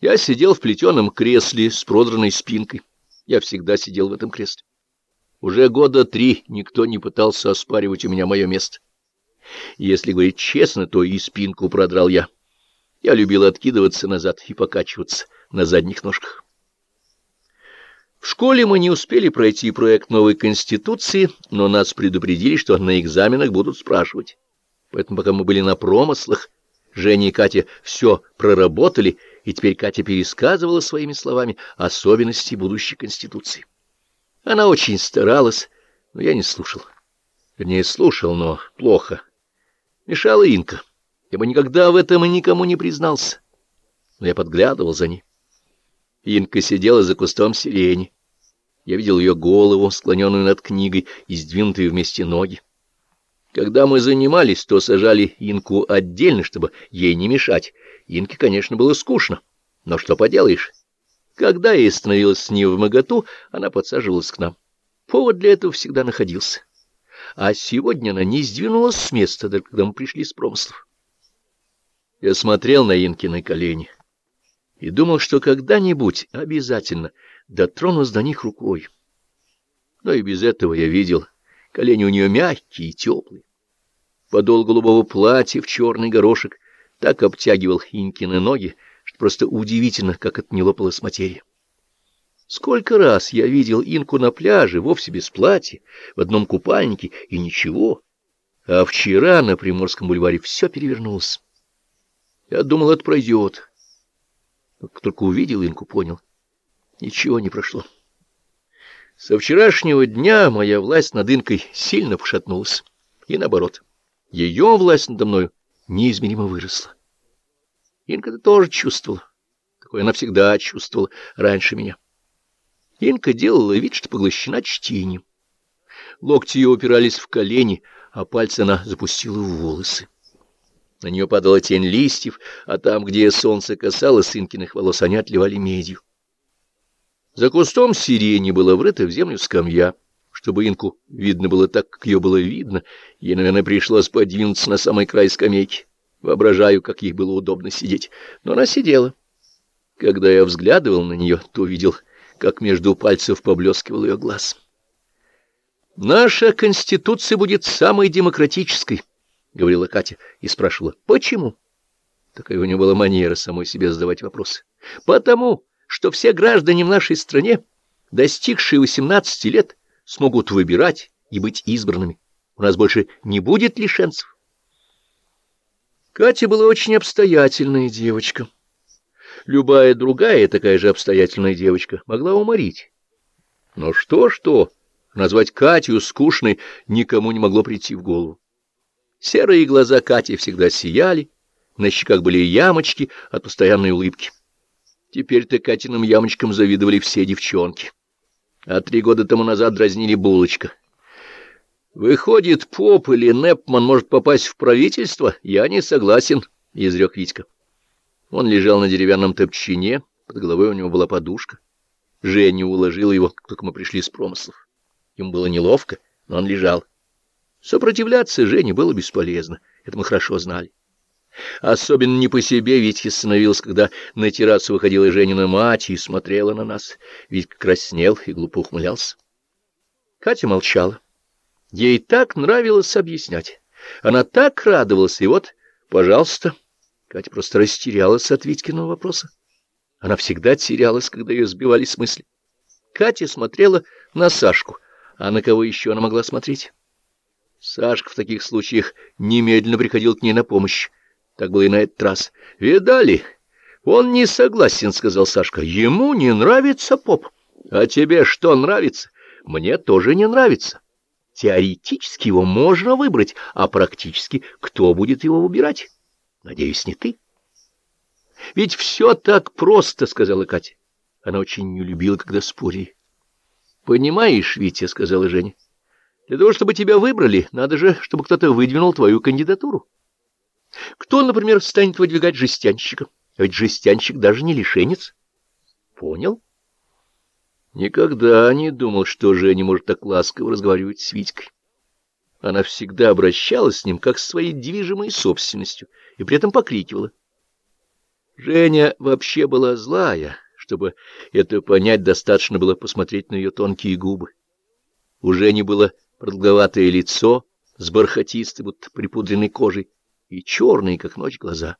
Я сидел в плетеном кресле с продранной спинкой. Я всегда сидел в этом кресле. Уже года три никто не пытался оспаривать у меня мое место. Если говорить честно, то и спинку продрал я. Я любил откидываться назад и покачиваться на задних ножках. В школе мы не успели пройти проект новой Конституции, но нас предупредили, что на экзаменах будут спрашивать. Поэтому пока мы были на промыслах, Женя и Катя все проработали, и теперь Катя пересказывала своими словами особенности будущей Конституции. Она очень старалась, но я не слушал. Вернее, слушал, но плохо. Мешала Инка. Я бы никогда в этом и никому не признался. Но я подглядывал за ней. Инка сидела за кустом сирени. Я видел ее голову, склоненную над книгой, и сдвинутые вместе ноги. Когда мы занимались, то сажали Инку отдельно, чтобы ей не мешать. Инке, конечно, было скучно, но что поделаешь. Когда ей становилось не в моготу, она подсаживалась к нам. Повод для этого всегда находился. А сегодня она не сдвинулась с места, когда мы пришли с промыслов. Я смотрел на Инкины колени и думал, что когда-нибудь обязательно дотронусь до них рукой. Но и без этого я видел, колени у нее мягкие и теплые. Подол голубого платья в черный горошек так обтягивал Инкины ноги, что просто удивительно, как это не лопалась материя. Сколько раз я видел Инку на пляже, вовсе без платья, в одном купальнике, и ничего. А вчера на Приморском бульваре все перевернулось. Я думал, это пройдет. Как только увидел Инку, понял. Ничего не прошло. Со вчерашнего дня моя власть над Инкой сильно пошатнулась. И наоборот, ее власть надо мною неизмеримо выросла. Инка это тоже чувствовала. Такое она всегда чувствовала раньше меня. Инка делала вид, что поглощена чтением. Локти ее упирались в колени, а пальцы она запустила в волосы. На нее падала тень листьев, а там, где солнце касалось Инкиных волос, они отливали медью. За кустом сирени была врыта в землю скамья. Чтобы Инку видно было так, как ее было видно, ей, наверное, пришлось подвинуться на самый край скамейки. Воображаю, как ей было удобно сидеть. Но она сидела. Когда я взглядывал на нее, то увидел, как между пальцев поблескивал ее глаз. «Наша Конституция будет самой демократической», — говорила Катя и спрашивала, «почему?» Такая у нее была манера самой себе задавать вопросы. «Потому что все граждане в нашей стране, достигшие 18 лет, смогут выбирать и быть избранными. У нас больше не будет лишенцев. Катя была очень обстоятельная девочка. Любая другая такая же обстоятельная девочка могла уморить. Но что-что, назвать Катю скучной никому не могло прийти в голову. Серые глаза Кати всегда сияли, на щеках были ямочки от постоянной улыбки. Теперь-то Катиным ямочкам завидовали все девчонки. А три года тому назад дразнили булочка — Выходит, поп или Непман может попасть в правительство? Я не согласен, — изрек Витька. Он лежал на деревянном топчине, под головой у него была подушка. Женя уложила его, как только мы пришли с промыслов. Ему было неловко, но он лежал. Сопротивляться Жене было бесполезно, это мы хорошо знали. Особенно не по себе Витьке становилось, когда на террасу выходила Женина мать и смотрела на нас. Витька краснел и глупо ухмылялся. Катя молчала. Ей так нравилось объяснять. Она так радовалась, и вот, пожалуйста, Катя просто растерялась от Витькиного вопроса. Она всегда терялась, когда ее сбивали с мысли. Катя смотрела на Сашку, а на кого еще она могла смотреть? Сашка в таких случаях немедленно приходил к ней на помощь. Так было и на этот раз. «Видали? Он не согласен», — сказал Сашка. «Ему не нравится поп. А тебе что нравится? Мне тоже не нравится». Теоретически его можно выбрать, а практически кто будет его выбирать? Надеюсь, не ты. Ведь все так просто, — сказала Катя. Она очень не любила, когда спорили. Понимаешь, Витя, — сказала Женя, — для того, чтобы тебя выбрали, надо же, чтобы кто-то выдвинул твою кандидатуру. Кто, например, станет выдвигать жестянщика? Ведь жестянщик даже не лишенец. Понял? Никогда не думал, что Женя может так ласково разговаривать с Витькой. Она всегда обращалась с ним как с своей движимой собственностью и при этом покрикивала. Женя вообще была злая. Чтобы это понять, достаточно было посмотреть на ее тонкие губы. У Жени было продолговатое лицо с бархатистой, будто припудренной кожей, и черные, как ночь, глаза.